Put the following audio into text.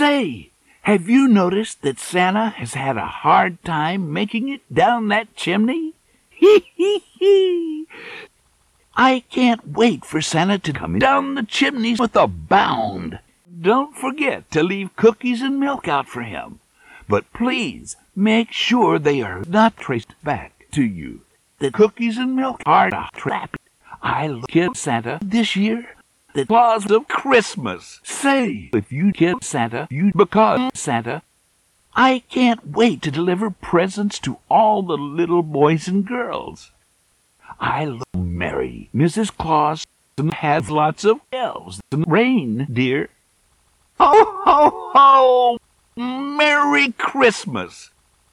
Say, have you noticed that Santa has had a hard time making it down that chimney? Hee hee hee! I can't wait for Santa to come down the chimney with a bound. Don't forget to leave cookies and milk out for him. But please make sure they are not traced back to you. The cookies and milk are a trap. I look at Santa this year. The claws of Christmas. Say, if you kid Santa, you become Santa. I can't wait to deliver presents to all the little boys and girls. I love Mary, Mrs. Claus, and have lots of elves and reindeer. Ho, ho, ho! Merry Christmas!